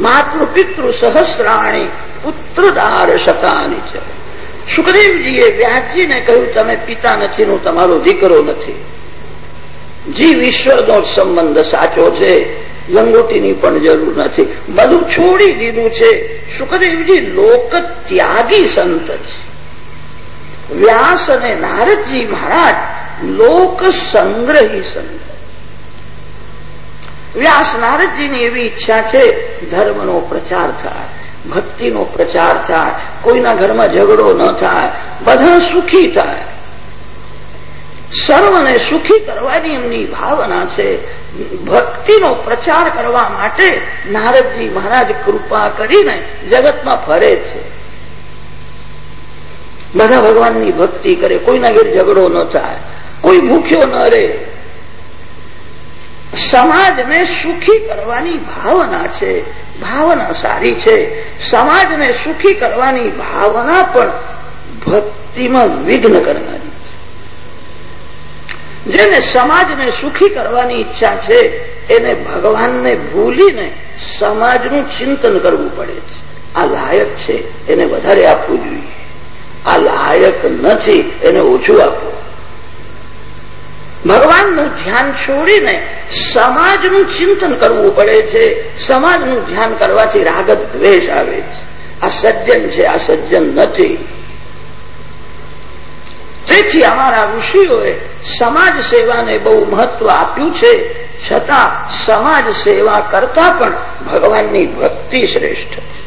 માતૃ પિતૃ સહસ્રાણી પુત્રદાર શતાની છે. સુખદેવજીએ વ્યાસજીને કહ્યું, તમે પિતા નથી હું તમારો દીકરો નથી. જીવ ઈશ્વરનો સંબંધ સાચો છે. લંગોટીની પણ જરૂર નથી. બધું છોડી દીધું છે. સુખદેવજી લોક ત્યાગી સંત છે. વ્યાસ અને નારદજી મહારાજ લોક સંગ્રહી સંત. વ્યાસ નારદજીની એવી ઈચ્છા છે, ધર્મનો પ્રચાર થાય, ભક્તિનો પ્રચાર થાય, કોઈના ઘરમાં ઝઘડો ન થાય, બધા સુખી થાય. સર્વને સુખી કરવાની એમની ભાવના છે. ભક્તિનો પ્રચાર કરવા માટે નારદજી મહારાજ કૃપા કરીને જગતમાં ફરે છે. બધા ભગવાનની ભક્તિ કરે, કોઈના ઘેર ઝઘડો ન થાય, કોઈ ભૂખ્યો ન રહે. સમાજને સુખી કરવાની ભાવના છે. ભાવના સારી છે. સમાજને સુખી કરવાની ભાવના પણ ભક્તિમાં વિઘ્ન કરનારી જેને સમાજને સુખી કરવાની ઈચ્છા છે, એને ભગવાનને ભૂલીને સમાજનું ચિંતન કરવું પડે છે. આ લાયક છે. એને વધારે આપવું જોઈએ. આ લાયક નથી. એને ઓછું આપવું ભગવાનનું ધ્યાન છોડીને સમાજનું ચિંતન કરવું પડે છે. સમાજનું ધ્યાન કરવાથી રાગ દ્વેષ આવે છે. આ સજ્જન છે, આ સજ્જન નથી. તેથી અમારા ઋષિઓએ સમાજ સેવાને બહુ મહત્વ આપ્યું છે. છતાં સમાજ સેવા કરતા પણ ભગવાનની ભક્તિ શ્રેષ્ઠ છે.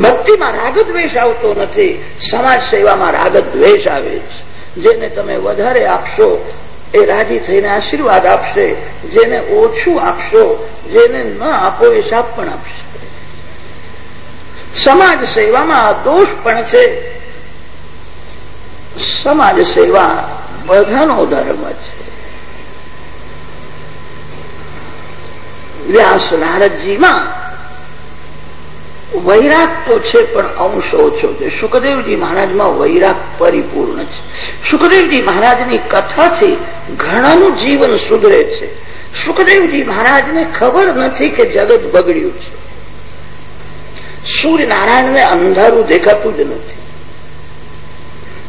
ભક્તિમાં રાગદ્વેષ આવતો નથી. સમાજ સેવામાં રાગદ્વેષ આવે છે. જેને તમે વધારે આપશો એ રાજી થઈને આશીર્વાદ આપશે. જેને ઓછું આપશો, જેને ન આપો એ શાપ પણ આપશે. સમાજ સેવામાં દોષ પણ છે. સમાજ સેવા બધાનો ધર્મ છે. વ્યાસ નારદજીમાં વૈરાગ તો છે, પણ અંશ ઓછો છે સુખદેવજી મહારાજમાં વૈરાગ પરિપૂર્ણ છે. સુખદેવજી મહારાજની કથાથી ઘણાનું જીવન સુધરે છે. સુખદેવજી મહારાજને ખબર નથી કે જગત બગડ્યું છે. સૂર્યનારાયણને અંધારું દેખાતું જ નથી.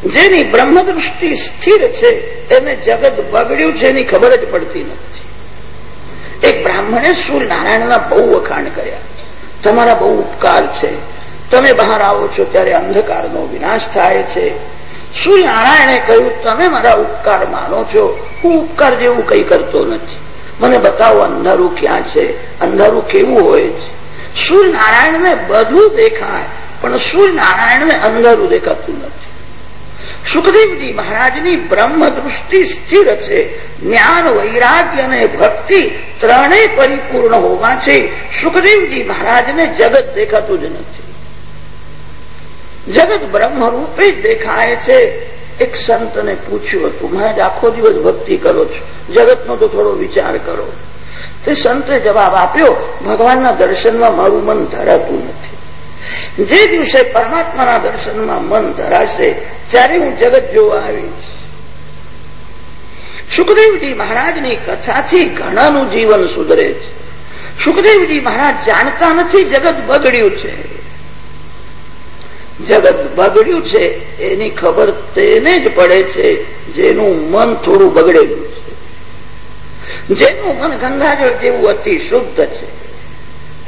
જેની બ્રહ્મદૃષ્ટિ સ્થિર છે, એને જગત બગડ્યું છે એની ખબર જ પડતી નથી. એક બ્રાહ્મણે સૂર્યનારાયણના બહુ વખાણ કર્યા. તમારા બહુ ઉપકાર છે. તમે બહાર આવો છો ત્યારે અંધકારનો વિનાશ થાય છે. સૂર્યનારાયણે કહ્યું, તમે મારા ઉપકાર માનો છો. હું ઉપકાર જેવું કંઈ કરતો નથી. મને બતાવો અંધારું ક્યાં છે? અંધારું કેવું હોય છે? સૂર્યનારાયણને બધું દેખાય, પણ સૂર્યનારાયણને અંધારું દેખાતું નથી. સુખદેવજી મહારાજની બ્રહ્મ દૃષ્ટિ સ્થિર છે. જ્ઞાન, વૈરાગ્ય અને ભક્તિ ત્રણેય પરિપૂર્ણ હોવા છે. સુખદેવજી મહારાજને જગત દેખાતું જ નથી. જગત બ્રહ્મરૂપે જ દેખાય છે. એક સંતને પૂછ્યું હતું, મહારાજ, આખો દિવસ ભક્તિ કરો છો? જગતનો તો થોડો વિચાર કરો. તે સંતે જવાબ આપ્યો, ભગવાનના દર્શનમાં મારું મન ધરાતું નથી. જે દિવસે પરમાત્માના દર્શનમાં મન ધરાશે, ત્યારે હું જગત જોવા આવીશ. સુખદેવજી મહારાજની કથાથી ઘણાનું જીવન સુધરે છે. સુખદેવજી મહારાજ જાણતા નથી જગત બગડ્યું છે. જગત બગડ્યું છે, એની ખબર તેને જ પડે છે, જેનું મન થોડું બગડેલું છે. જેનું મન ગંગાજળ જેવું અતિ શુદ્ધ છે.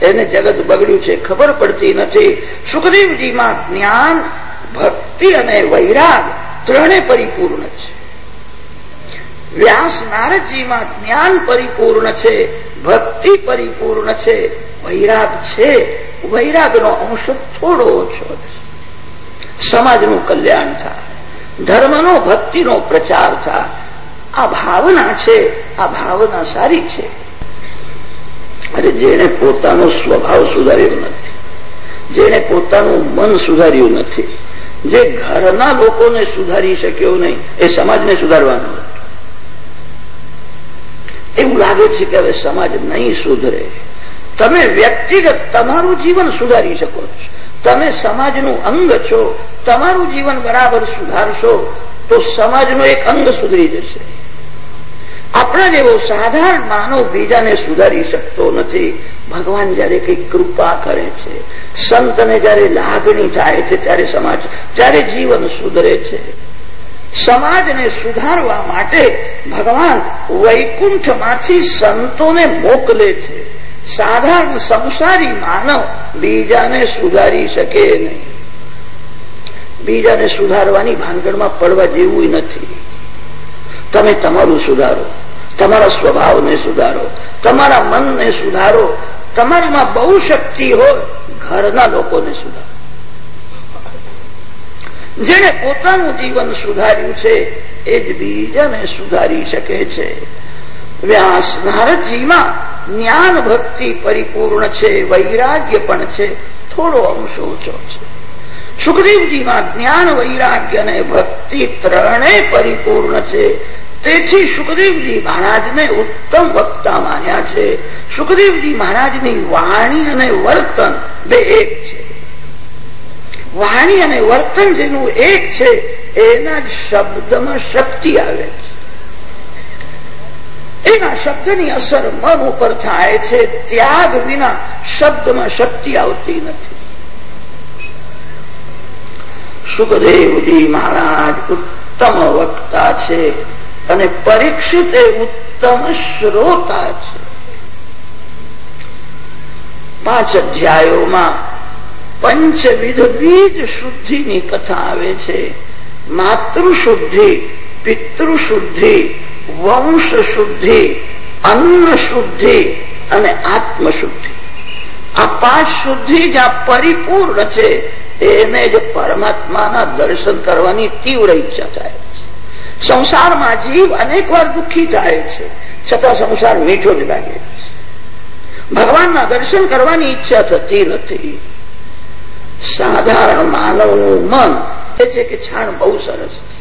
એને જગત બગડ્યું છે, ખબર પડતી નથી. સુખદેવજીમાં જ્ઞાન, ભક્તિ અને વૈરાગ ત્રણે પરિપૂર્ણ છે. વ્યાસ નારદજીમાં જ્ઞાન પરિપૂર્ણ છે, ભક્તિ પરિપૂર્ણ છે, વૈરાગ છે. વૈરાગનો અંશ થોડો ઓછો છે. સમાજનું કલ્યાણ થાય, ધર્મનો ભક્તિનો પ્રચાર થાય. આ ભાવના છે, આ ભાવના સારી છે. અરે જેણે પોતાનો સ્વભાવ સુધાર્યો નથી, જેણે પોતાનું મન સુધાર્યું નથી, જે ઘરના લોકોને સુધારી શક્યો નહીં, એ સમાજને સુધારવાનો એવું લાગે છે કે હવે સમાજ નહીં સુધરે. તમે વ્યક્તિગત તમારું જીવન સુધારી શકો છો. તમે સમાજનું અંગ છો, તમારું જીવન બરાબર સુધારશો, તો સમાજનું એક અંગ સુધરી જશે. આપણા જેવો સાધારણ માનવ બીજાને સુધારી શકતો નથી. ભગવાન જયારે કઈ કૃપા કરે છે, સંતને જયારે લાગણી થાય છે, ત્યારે સમાજ, ત્યારે જીવન સુધરે છે. સમાજને સુધારવા માટે ભગવાન વૈકુંઠમાંથી સંતોને મોકલે છે. સાધારણ સંસારી માનવ બીજાને સુધારી શકે નહીં. બીજાને સુધારવાની ભાનગડમાં પડવા જેવું નથી. તમે તમારું સુધારો. તમારા સ્વભાવને સુધારો, તમારા મનને સુધારો, તમારામાં બહુ શક્તિ હોય, ઘરના લોકોને સુધારો. જેને પોતાનું જીવન સુધાર્યું છે, એ જ બીજાને સુધારી શકે છે. વ્યાસ નારદજીમાં જ્ઞાન ભક્તિ પરિપૂર્ણ છે, વૈરાગ્ય પણ છે, થોડો અંશ ઓછો છે. સુખદેવજીમાં જ્ઞાન, વૈરાગ્ય અને ભક્તિ ત્રણેય પરિપૂર્ણ છે તેથી સુખદેવજી મહારાજને ઉત્તમ વક્તા માન્યા છે. સુખદેવજી મહારાજની વાણી અને વર્તન બે એક છે. વાણી અને વર્તન જેનું એક છે, એના શબ્દમાં શક્તિ આવે છે. એના શબ્દની અસર મન ઉપર થાય છે, ત્યાગ વિના શબ્દમાં શક્તિ આવતી નથી. સુખદેવજી મહારાજ ઉત્તમ વક્તા છે. અને પરીક્ષિત એ ઉત્તમ શ્રોતા છે. પાંચ અધ્યાયોમાં પંચવિધ બીજ શુદ્ધિની કથા આવે છે. માતૃશુદ્ધિ, પિતૃશુદ્ધિ વંશ શુદ્ધિ અન્ન શુદ્ધિ અને આત્મશુદ્ધિ. આ પાંચ શુદ્ધિ જ્યાં પરિપૂર્ણ છે. એને જ પરમાત્માના દર્શન કરવાની તીવ્ર ઈચ્છા થાય. સંસારમાં જીવ અનેક વાર દુઃખી થાય છે. છતાં સંસાર મીઠો જ લાગે છે. ભગવાનના દર્શન કરવાની ઈચ્છા થતી નથી. સાધારણ માનવનું મન એ છે કે છાણ બહુ સરસ છે.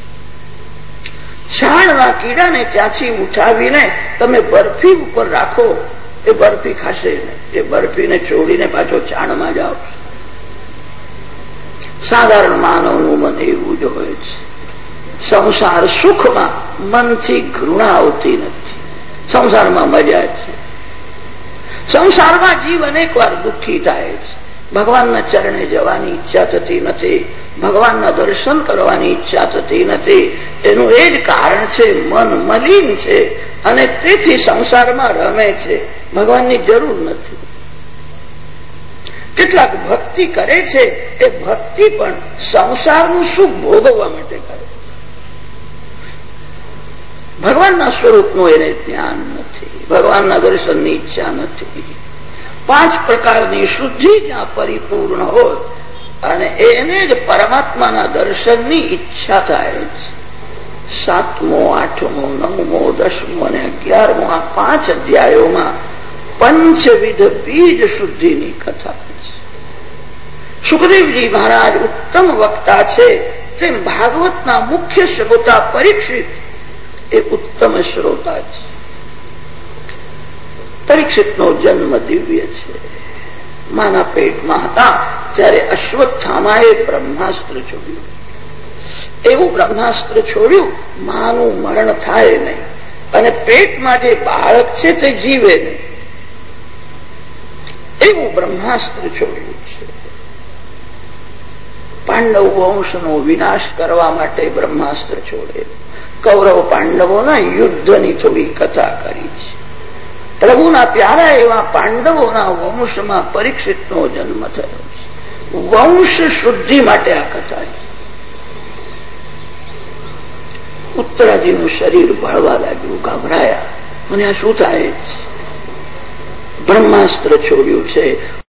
છાણના કીડાને ત્યાંથી ઉઠાવીને તમે બરફી ઉપર રાખો, એ બરફી ખાશે એ બરફીને છોડીને પાછો છાણમાં જાઓ. સાધારણ માનવનું મન એવું જ હોય છે. સંસાર સુખમાં મનથી ઘૃણા આવતી નથી. સંસારમાં મજા છે. સંસારમાં જીવ અનેક દુઃખી થાય છે. ભગવાનના ચરણે જવાની ઈચ્છા થતી નથી. ભગવાનના દર્શન કરવાની ઈચ્છા થતી નથી. એનું એ જ કારણ છે, મન મલિન છે અને તેથી સંસારમાં રમે છે. ભગવાનની જરૂર નથી. કેટલાક ભક્તિ કરે છે, એ ભક્તિ પણ સંસારનું સુખ ભોગવવા માટે કરે ભગવાનના સ્વરૂપનું એને જ્ઞાન નથી. ભગવાનના દર્શનની ઈચ્છા નથી. પાંચ પ્રકારની શુદ્ધિ જ્યાં પરિપૂર્ણ હોય અને એને જ પરમાત્માના દર્શનની ઈચ્છા થાય છે સાતમો, આઠમો, નવમો, દસમો અને અગિયારમો આ પાંચ અધ્યાયોમાં પંચવિધ બીજ શુદ્ધિની કથા છે. સુખદેવજી મહારાજ ઉત્તમ વક્તા છે. તેમ ભાગવતના મુખ્ય શ્રોતા પરીક્ષિત એ ઉત્તમ શ્રોતા છે. પરીક્ષિતનો જન્મ દિવ્ય છે. માના પેટમાં હતા ત્યારે અશ્વત્થામાએ બ્રહ્માસ્ત્ર છોડ્યું. એવું બ્રહ્માસ્ત્ર છોડ્યું, માનું મરણ થાય નહીં. અને પેટમાં જે બાળક છે તે જીવે નહીં. એવું બ્રહ્માસ્ત્ર છોડ્યું છે. પાંડવ વંશનો વિનાશ કરવા માટે બ્રહ્માસ્ત્ર છોડે. કૌરવ પાંડવોના યુદ્ધની થોડી કથા કરી છે. પ્રભુના પ્યારા એવા પાંડવોના વંશમાં પરીક્ષિતનો જન્મ થયો છે. વંશ શુદ્ધિ માટે આ કથા છે. ઉત્તરાજીનું શરીર ભળવા લાગ્યું, ગભરાયા. મને આ શું થાય છે? બ્રહ્માસ્ત્ર છોડ્યું છે.